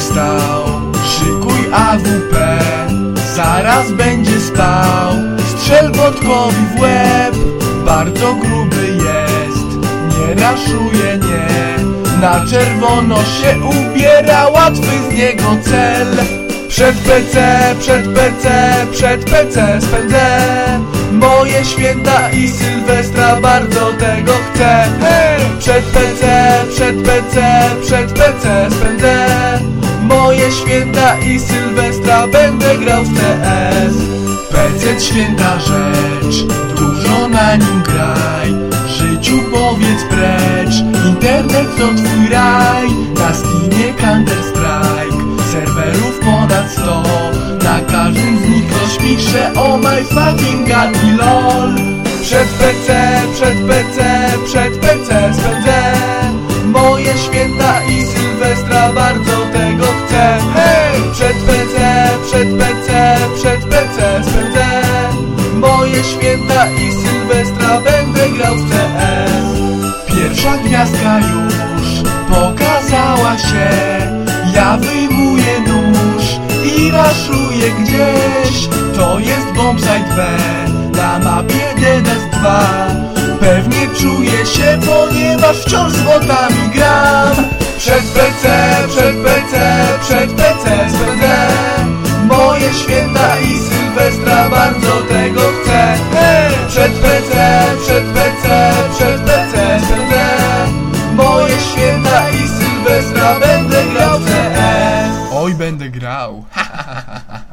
stał Szykuj AWP, zaraz będzie spał. Strzel Wodkowi w łeb, bardzo gruby jest. Nie raszuje, nie. Na czerwono się ubiera, łatwy z niego cel. Przed PC, przed PC, przed PC spędzę. Moje święta i Sylwestra bardzo tego chcę. Hej! Przed PC, przed PC, przed PC spędzę. Moje święta i Sylwestra będę grał w CS PC święta rzecz, dużo na nim graj. Życiu powiedz precz, internet to twój raj. Na Steamie Counter Strike, serwerów ponad 100 Na każdym z nich ktoś pisze oh my fucking god i lol Przed PC, przed PC, przed PC spędzę. Moje święta i Sylwestra bardzo tego chcę. Hej! Przed PC, przed PC, przed PC spędzę. Moje święta i Sylwestra będę grał w CS Pierwsza gwiazdka już pokazała się. Ja wyjmuję nóż i raszuję gdzieś. To jest bombsite B. na mapie DDS2 Pewnie czuję się, ponieważ wciąż z botami gram. Przed PC, przed PC, przed PC spędzę Moje święta i Sylwestra bardzo tego chcę! Przed PC, przed PC, przed PC spędzę Moje święta i Sylwestra będę grał CS Oj, będę grał, ha, ha, ha, ha.